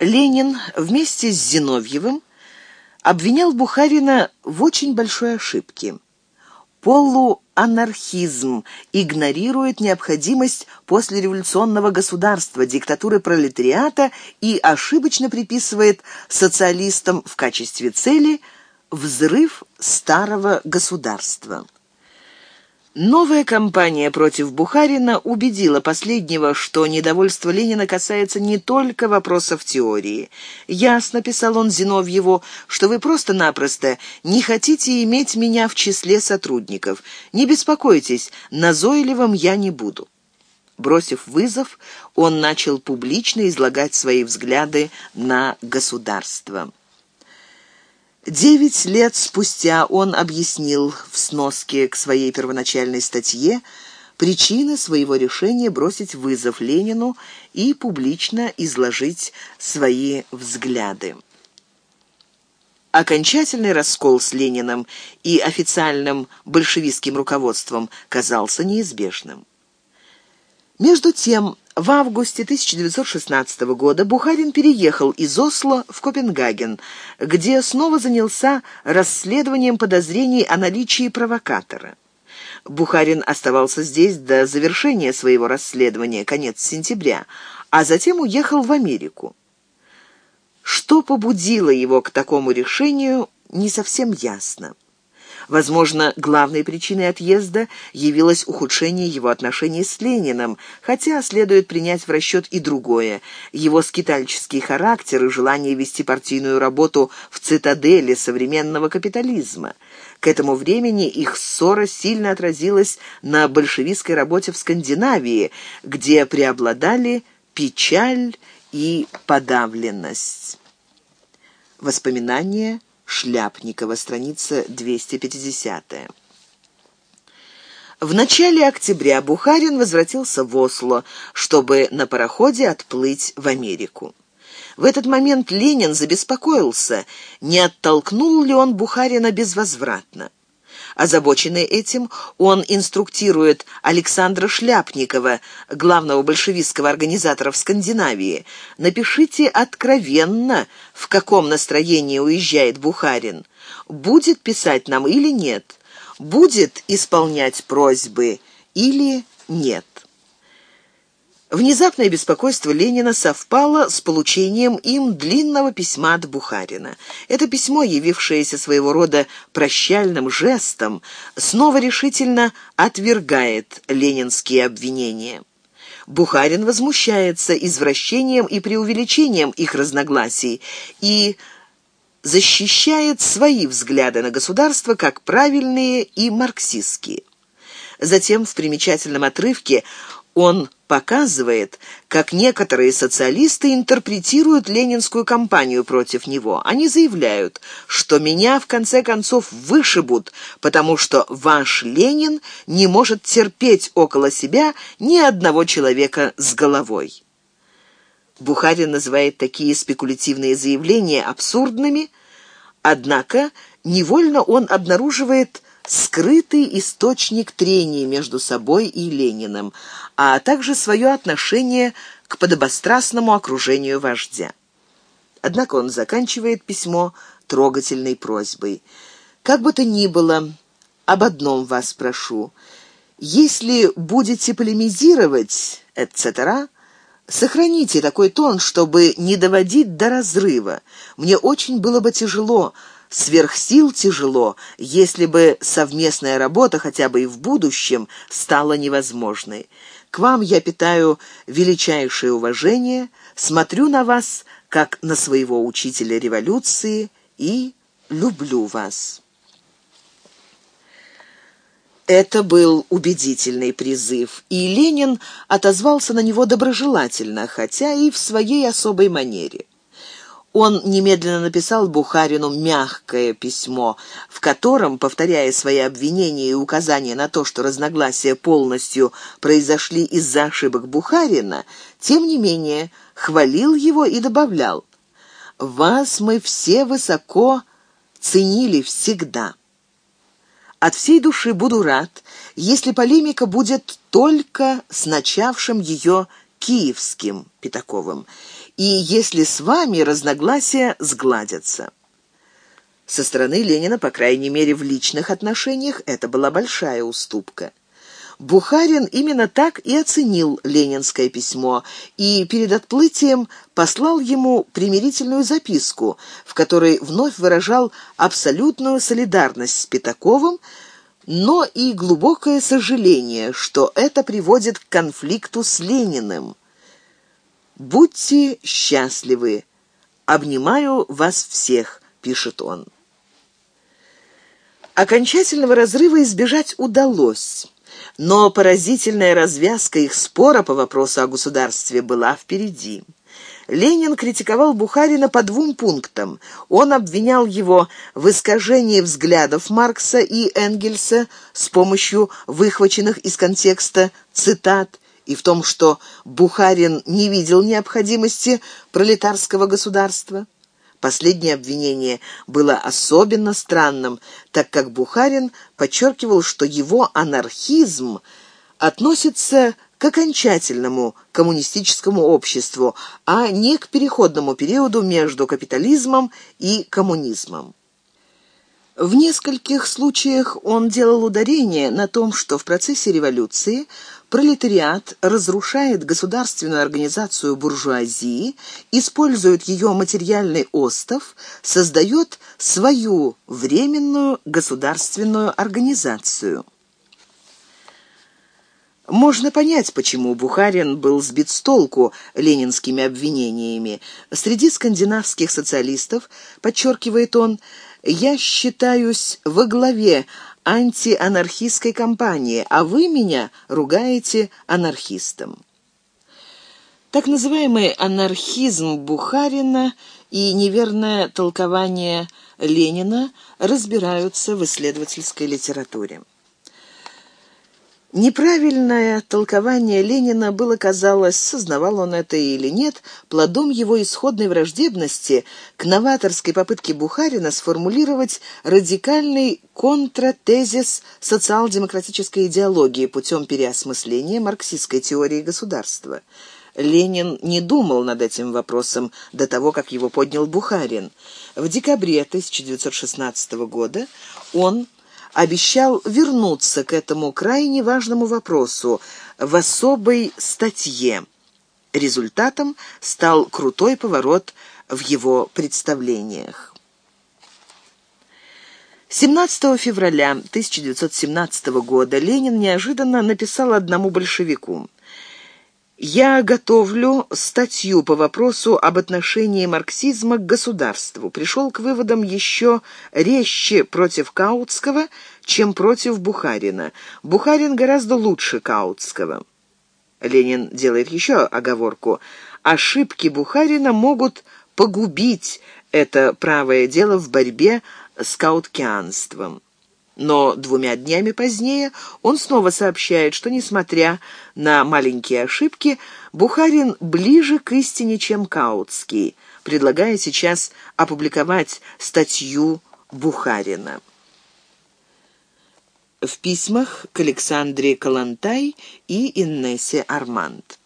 Ленин вместе с Зиновьевым обвинял Бухарина в очень большой ошибке. Полуанархизм игнорирует необходимость послереволюционного государства, диктатуры пролетариата и ошибочно приписывает социалистам в качестве цели взрыв старого государства. Новая кампания против Бухарина убедила последнего, что недовольство Ленина касается не только вопросов теории. «Ясно», — писал он Зиновьеву, — «что вы просто-напросто не хотите иметь меня в числе сотрудников. Не беспокойтесь, назойливым я не буду». Бросив вызов, он начал публично излагать свои взгляды на государство. Девять лет спустя он объяснил в сноске к своей первоначальной статье причины своего решения бросить вызов Ленину и публично изложить свои взгляды. Окончательный раскол с Лениным и официальным большевистским руководством казался неизбежным. Между тем, в августе 1916 года Бухарин переехал из Осло в Копенгаген, где снова занялся расследованием подозрений о наличии провокатора. Бухарин оставался здесь до завершения своего расследования, конец сентября, а затем уехал в Америку. Что побудило его к такому решению, не совсем ясно. Возможно, главной причиной отъезда явилось ухудшение его отношений с Лениным, хотя следует принять в расчет и другое – его скитальческий характер и желание вести партийную работу в цитадели современного капитализма. К этому времени их ссора сильно отразилась на большевистской работе в Скандинавии, где преобладали печаль и подавленность. Воспоминания Шляпникова, страница 250. В начале октября Бухарин возвратился в Осло, чтобы на пароходе отплыть в Америку. В этот момент Ленин забеспокоился, не оттолкнул ли он Бухарина безвозвратно. Озабоченный этим, он инструктирует Александра Шляпникова, главного большевистского организатора в Скандинавии. «Напишите откровенно, в каком настроении уезжает Бухарин. Будет писать нам или нет? Будет исполнять просьбы или нет?» Внезапное беспокойство Ленина совпало с получением им длинного письма от Бухарина. Это письмо, явившееся своего рода прощальным жестом, снова решительно отвергает ленинские обвинения. Бухарин возмущается извращением и преувеличением их разногласий и защищает свои взгляды на государство как правильные и марксистские. Затем в примечательном отрывке он показывает, как некоторые социалисты интерпретируют ленинскую кампанию против него. Они заявляют, что меня в конце концов вышибут, потому что ваш Ленин не может терпеть около себя ни одного человека с головой. Бухарин называет такие спекулятивные заявления абсурдными, однако невольно он обнаруживает скрытый источник трений между собой и Лениным, а также свое отношение к подобострастному окружению вождя. Однако он заканчивает письмо трогательной просьбой. «Как бы то ни было, об одном вас прошу. Если будете полемизировать, etc., сохраните такой тон, чтобы не доводить до разрыва. Мне очень было бы тяжело, сверх сил тяжело, если бы совместная работа хотя бы и в будущем стала невозможной. К вам я питаю величайшее уважение, смотрю на вас как на своего учителя революции и люблю вас. Это был убедительный призыв, и Ленин отозвался на него доброжелательно, хотя и в своей особой манере. Он немедленно написал Бухарину мягкое письмо, в котором, повторяя свои обвинения и указания на то, что разногласия полностью произошли из-за ошибок Бухарина, тем не менее хвалил его и добавлял «Вас мы все высоко ценили всегда. От всей души буду рад, если полемика будет только с начавшим ее киевским Пятаковым, и если с вами разногласия сгладятся. Со стороны Ленина, по крайней мере, в личных отношениях, это была большая уступка. Бухарин именно так и оценил ленинское письмо и перед отплытием послал ему примирительную записку, в которой вновь выражал абсолютную солидарность с Пятаковым, но и глубокое сожаление, что это приводит к конфликту с Лениным. «Будьте счастливы. Обнимаю вас всех», — пишет он. Окончательного разрыва избежать удалось. Но поразительная развязка их спора по вопросу о государстве была впереди. Ленин критиковал Бухарина по двум пунктам. Он обвинял его в искажении взглядов Маркса и Энгельса с помощью выхваченных из контекста цитат и в том, что Бухарин не видел необходимости пролетарского государства. Последнее обвинение было особенно странным, так как Бухарин подчеркивал, что его анархизм относится к окончательному коммунистическому обществу, а не к переходному периоду между капитализмом и коммунизмом. В нескольких случаях он делал ударение на том, что в процессе революции пролетариат разрушает государственную организацию буржуазии, использует ее материальный остов, создает свою временную государственную организацию. Можно понять, почему Бухарин был сбит с толку ленинскими обвинениями. Среди скандинавских социалистов, подчеркивает он, «я считаюсь во главе антианархистской кампании, а вы меня ругаете анархистом». Так называемый анархизм Бухарина и неверное толкование Ленина разбираются в исследовательской литературе. Неправильное толкование Ленина было, казалось, сознавал он это или нет, плодом его исходной враждебности к новаторской попытке Бухарина сформулировать радикальный контратезис социал-демократической идеологии путем переосмысления марксистской теории государства. Ленин не думал над этим вопросом до того, как его поднял Бухарин. В декабре 1916 года он обещал вернуться к этому крайне важному вопросу в особой статье. Результатом стал крутой поворот в его представлениях. 17 февраля 1917 года Ленин неожиданно написал одному большевику я готовлю статью по вопросу об отношении марксизма к государству. Пришел к выводам еще резче против Каутского, чем против Бухарина. Бухарин гораздо лучше Каутского. Ленин делает еще оговорку. Ошибки Бухарина могут погубить это правое дело в борьбе с кауткианством. Но двумя днями позднее он снова сообщает, что, несмотря на маленькие ошибки, Бухарин ближе к истине, чем Каутский, предлагая сейчас опубликовать статью Бухарина. В письмах к Александре Калантай и Иннесе Арманд.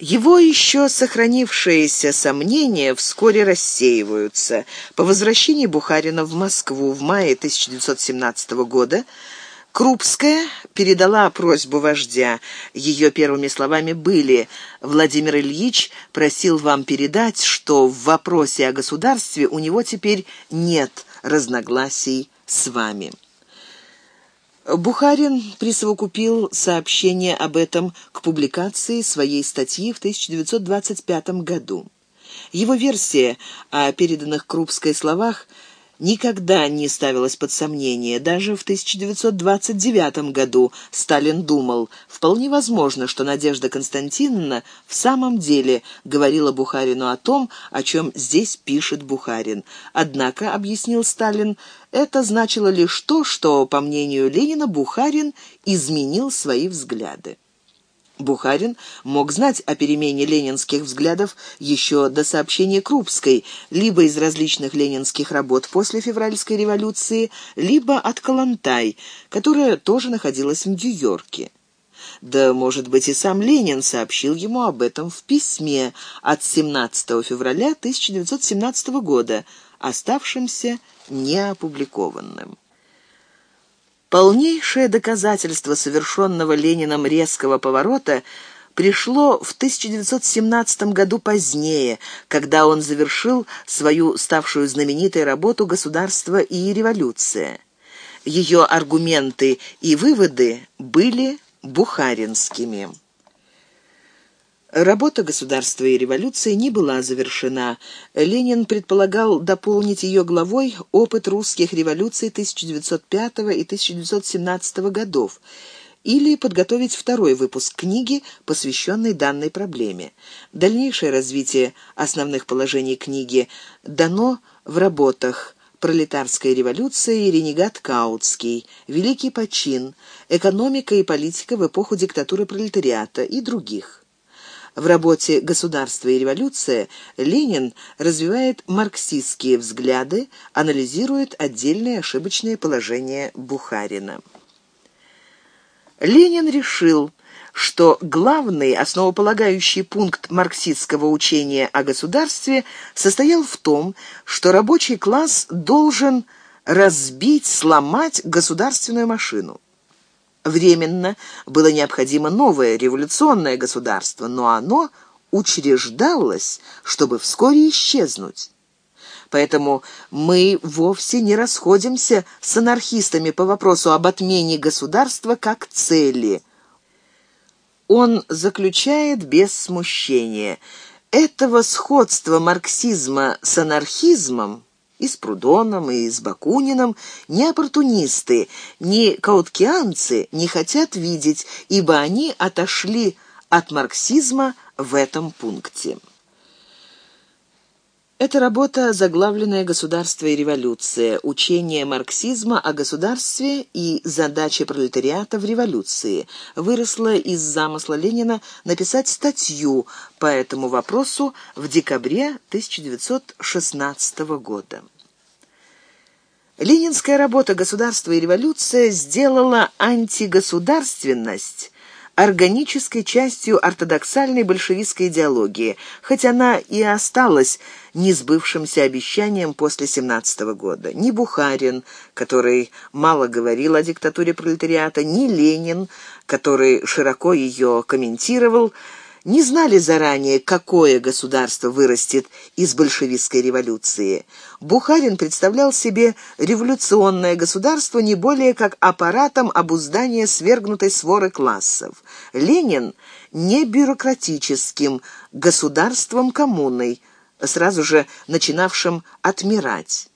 Его еще сохранившиеся сомнения вскоре рассеиваются. По возвращении Бухарина в Москву в мае 1917 года Крупская передала просьбу вождя. Ее первыми словами были «Владимир Ильич просил вам передать, что в вопросе о государстве у него теперь нет разногласий с вами». Бухарин присовокупил сообщение об этом к публикации своей статьи в 1925 году. Его версия о переданных Крупской словах никогда не ставилась под сомнение. Даже в 1929 году Сталин думал, вполне возможно, что Надежда Константиновна в самом деле говорила Бухарину о том, о чем здесь пишет Бухарин. Однако, объяснил Сталин, это значило лишь то, что, по мнению Ленина, Бухарин изменил свои взгляды. Бухарин мог знать о перемене ленинских взглядов еще до сообщения Крупской, либо из различных ленинских работ после февральской революции, либо от Калантай, которая тоже находилась в Нью-Йорке. да, может быть, и сам Ленин сообщил ему об этом в письме от 17 февраля 1917 года, оставшемся неопубликованным. Полнейшее доказательство совершенного Лениным резкого поворота пришло в 1917 году позднее, когда он завершил свою ставшую знаменитой работу «Государство и революция». Ее аргументы и выводы были бухаринскими. Работа государства и революции не была завершена. Ленин предполагал дополнить ее главой опыт русских революций 1905 и 1917 годов или подготовить второй выпуск книги, посвященной данной проблеме. Дальнейшее развитие основных положений книги дано в работах «Пролетарская революция» и «Ренегат Каутский», «Великий почин», «Экономика и политика в эпоху диктатуры пролетариата» и других. В работе «Государство и революция» Ленин развивает марксистские взгляды, анализирует отдельные ошибочные положения Бухарина. Ленин решил, что главный основополагающий пункт марксистского учения о государстве состоял в том, что рабочий класс должен разбить, сломать государственную машину. Временно было необходимо новое революционное государство, но оно учреждалось, чтобы вскоре исчезнуть. Поэтому мы вовсе не расходимся с анархистами по вопросу об отмене государства как цели. Он заключает без смущения. Этого сходства марксизма с анархизмом и с Прудоном, и с Бакуниным ни оппортунисты, ни кауткианцы не хотят видеть, ибо они отошли от марксизма в этом пункте. Эта работа, заглавленная «Государство и революция. Учение марксизма о государстве и задачи пролетариата в революции», выросла из замысла Ленина написать статью по этому вопросу в декабре 1916 года. Ленинская работа «Государство и революция» сделала антигосударственность органической частью ортодоксальной большевистской идеологии, хоть она и осталась несбывшимся обещанием после 17 -го года. Ни Бухарин, который мало говорил о диктатуре пролетариата, ни Ленин, который широко ее комментировал, не знали заранее, какое государство вырастет из большевистской революции. Бухарин представлял себе революционное государство не более как аппаратом обуздания свергнутой своры классов. Ленин – не бюрократическим государством-коммуной, сразу же начинавшим отмирать.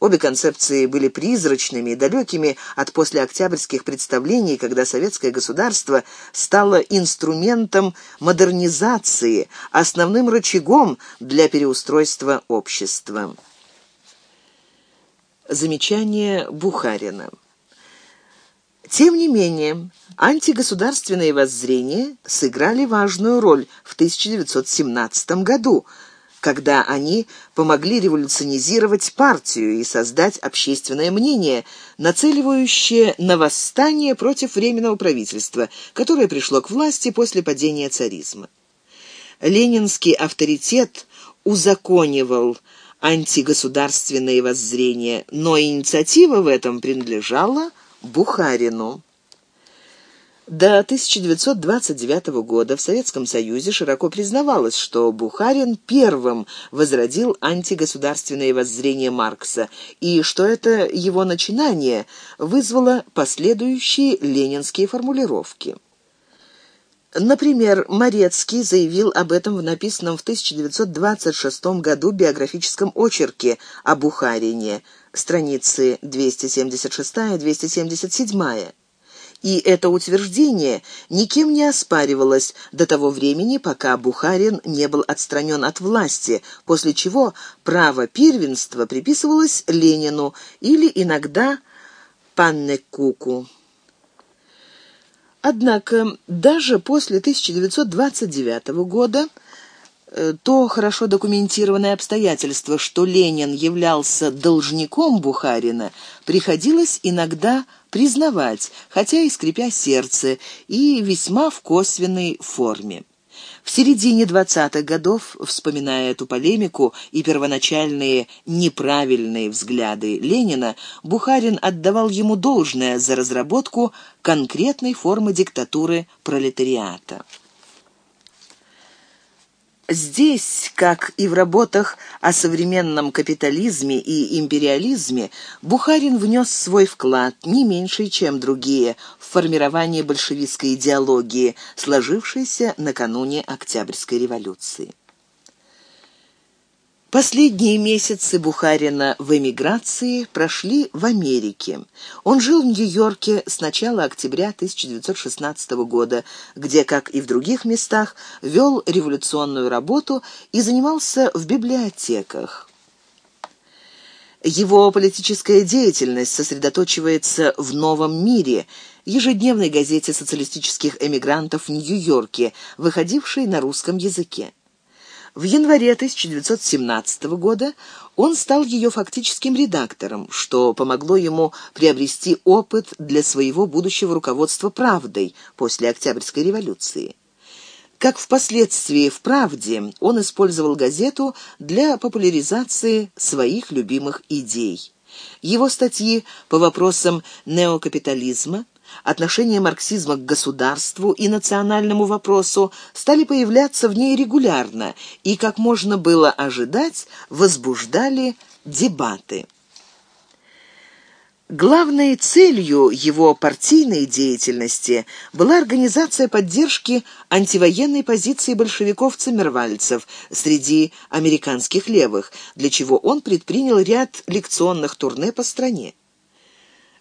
Обе концепции были призрачными и далекими от послеоктябрьских представлений, когда советское государство стало инструментом модернизации, основным рычагом для переустройства общества. Замечание Бухарина. Тем не менее, антигосударственные воззрения сыграли важную роль в 1917 году – когда они помогли революционизировать партию и создать общественное мнение, нацеливающее на восстание против Временного правительства, которое пришло к власти после падения царизма. Ленинский авторитет узаконивал антигосударственные воззрения, но инициатива в этом принадлежала Бухарину. До 1929 года в Советском Союзе широко признавалось, что Бухарин первым возродил антигосударственные воззрения Маркса, и что это его начинание вызвало последующие ленинские формулировки. Например, Морецкий заявил об этом в написанном в 1926 году биографическом очерке о Бухарине, страницы 276-277 и это утверждение никем не оспаривалось до того времени, пока Бухарин не был отстранен от власти, после чего право первенства приписывалось Ленину или иногда Паннекуку. Однако даже после 1929 года то хорошо документированное обстоятельство, что Ленин являлся должником Бухарина, приходилось иногда признавать, хотя и скрипя сердце, и весьма в косвенной форме. В середине 20-х годов, вспоминая эту полемику и первоначальные неправильные взгляды Ленина, Бухарин отдавал ему должное за разработку конкретной формы диктатуры пролетариата. Здесь, как и в работах о современном капитализме и империализме, Бухарин внес свой вклад, не меньший, чем другие, в формирование большевистской идеологии, сложившейся накануне Октябрьской революции. Последние месяцы Бухарина в эмиграции прошли в Америке. Он жил в Нью-Йорке с начала октября 1916 года, где, как и в других местах, вел революционную работу и занимался в библиотеках. Его политическая деятельность сосредоточивается в «Новом мире», ежедневной газете социалистических эмигрантов в Нью-Йорке, выходившей на русском языке. В январе 1917 года он стал ее фактическим редактором, что помогло ему приобрести опыт для своего будущего руководства «Правдой» после Октябрьской революции. Как впоследствии в «Правде» он использовал газету для популяризации своих любимых идей. Его статьи по вопросам неокапитализма, отношение марксизма к государству и национальному вопросу стали появляться в ней регулярно и, как можно было ожидать, возбуждали дебаты. Главной целью его партийной деятельности была организация поддержки антивоенной позиции большевиков-циммервальцев среди американских левых, для чего он предпринял ряд лекционных турне по стране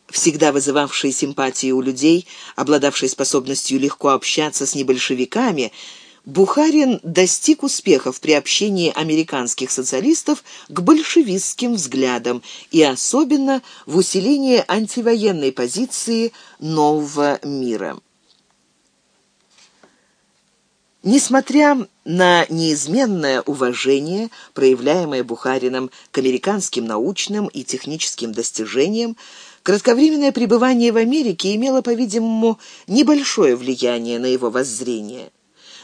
всегда вызывавший симпатии у людей, обладавший способностью легко общаться с небольшевиками, Бухарин достиг успехов при общении американских социалистов к большевистским взглядам и особенно в усилении антивоенной позиции нового мира. Несмотря на неизменное уважение, проявляемое Бухарином к американским научным и техническим достижениям, Кратковременное пребывание в Америке имело, по-видимому, небольшое влияние на его воззрение.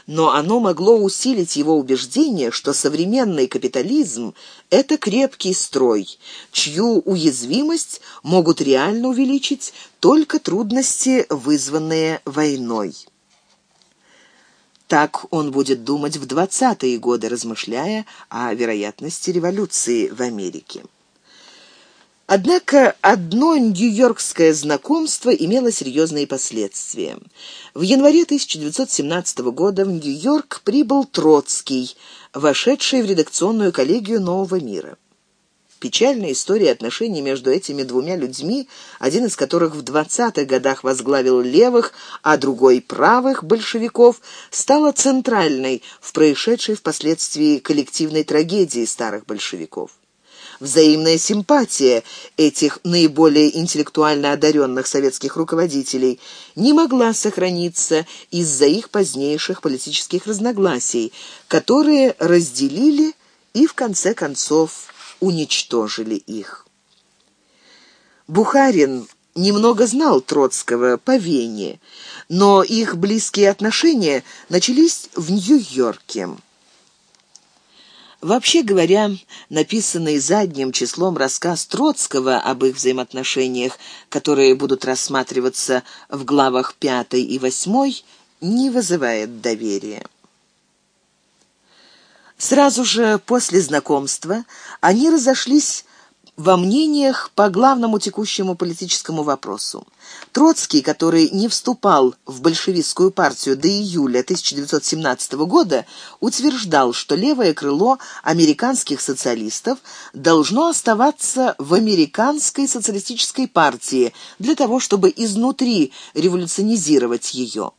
Но оно могло усилить его убеждение, что современный капитализм – это крепкий строй, чью уязвимость могут реально увеличить только трудности, вызванные войной. Так он будет думать в 20-е годы, размышляя о вероятности революции в Америке. Однако одно нью-йоркское знакомство имело серьезные последствия. В январе 1917 года в Нью-Йорк прибыл Троцкий, вошедший в редакционную коллегию «Нового мира». Печальная история отношений между этими двумя людьми, один из которых в 20-х годах возглавил левых, а другой правых большевиков, стала центральной в происшедшей впоследствии коллективной трагедии старых большевиков взаимная симпатия этих наиболее интеллектуально одаренных советских руководителей не могла сохраниться из-за их позднейших политических разногласий, которые разделили и, в конце концов, уничтожили их. Бухарин немного знал Троцкого по Вене, но их близкие отношения начались в Нью-Йорке. Вообще говоря, написанный задним числом рассказ Троцкого об их взаимоотношениях, которые будут рассматриваться в главах 5 и 8, не вызывает доверия. Сразу же после знакомства они разошлись во мнениях по главному текущему политическому вопросу. Троцкий, который не вступал в большевистскую партию до июля 1917 года, утверждал, что левое крыло американских социалистов должно оставаться в американской социалистической партии для того, чтобы изнутри революционизировать ее.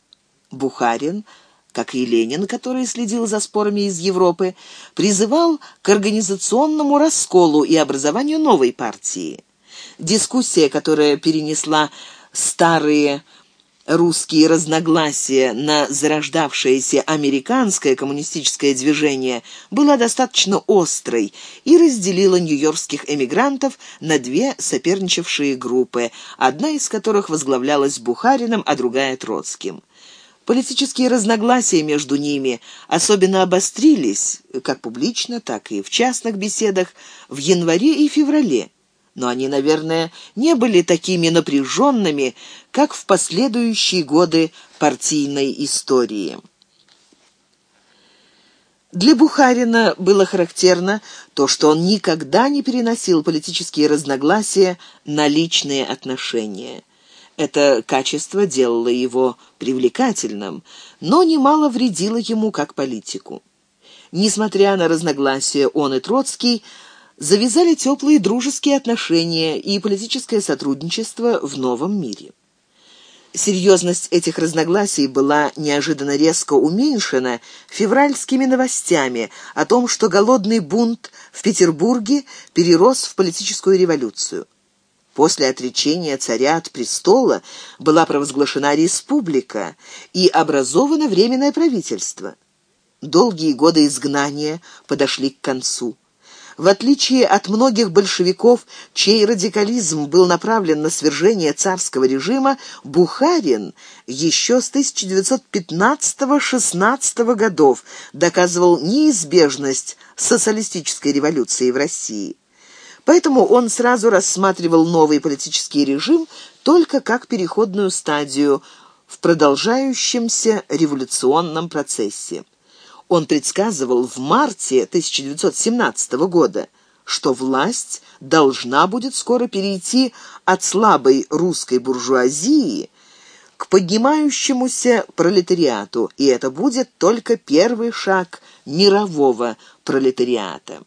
Бухарин – как и Ленин, который следил за спорами из Европы, призывал к организационному расколу и образованию новой партии. Дискуссия, которая перенесла старые русские разногласия на зарождавшееся американское коммунистическое движение была достаточно острой и разделила нью-йоркских эмигрантов на две соперничавшие группы, одна из которых возглавлялась Бухарином, а другая Троцким. Политические разногласия между ними особенно обострились, как публично, так и в частных беседах, в январе и феврале но они, наверное, не были такими напряженными, как в последующие годы партийной истории. Для Бухарина было характерно то, что он никогда не переносил политические разногласия на личные отношения. Это качество делало его привлекательным, но немало вредило ему как политику. Несмотря на разногласия, он и Троцкий – завязали теплые дружеские отношения и политическое сотрудничество в новом мире. Серьезность этих разногласий была неожиданно резко уменьшена февральскими новостями о том, что голодный бунт в Петербурге перерос в политическую революцию. После отречения царя от престола была провозглашена республика и образовано временное правительство. Долгие годы изгнания подошли к концу. В отличие от многих большевиков, чей радикализм был направлен на свержение царского режима, Бухарин еще с 1915-16 годов доказывал неизбежность социалистической революции в России. Поэтому он сразу рассматривал новый политический режим только как переходную стадию в продолжающемся революционном процессе. Он предсказывал в марте 1917 года, что власть должна будет скоро перейти от слабой русской буржуазии к поднимающемуся пролетариату, и это будет только первый шаг мирового пролетариата.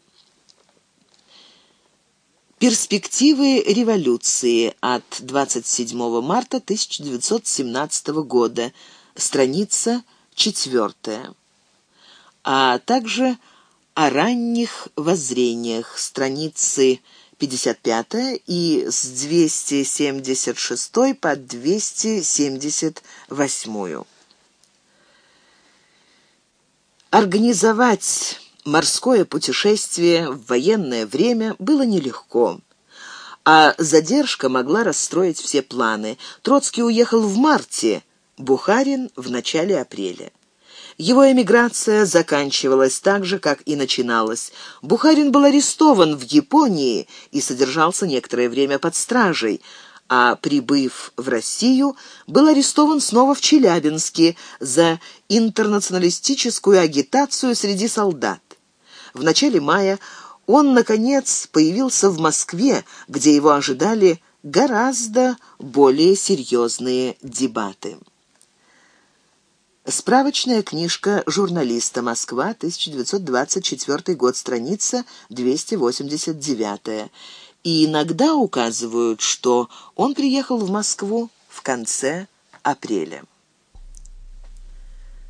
Перспективы революции от 27 марта 1917 года. Страница четвертая а также о ранних воззрениях, страницы 55 и с 276 по 278. Организовать морское путешествие в военное время было нелегко. А задержка могла расстроить все планы. Троцкий уехал в марте, Бухарин в начале апреля. Его эмиграция заканчивалась так же, как и начиналась. Бухарин был арестован в Японии и содержался некоторое время под стражей, а, прибыв в Россию, был арестован снова в Челябинске за интернационалистическую агитацию среди солдат. В начале мая он, наконец, появился в Москве, где его ожидали гораздо более серьезные дебаты. Справочная книжка журналиста «Москва», 1924 год, страница 289. И иногда указывают, что он приехал в Москву в конце апреля.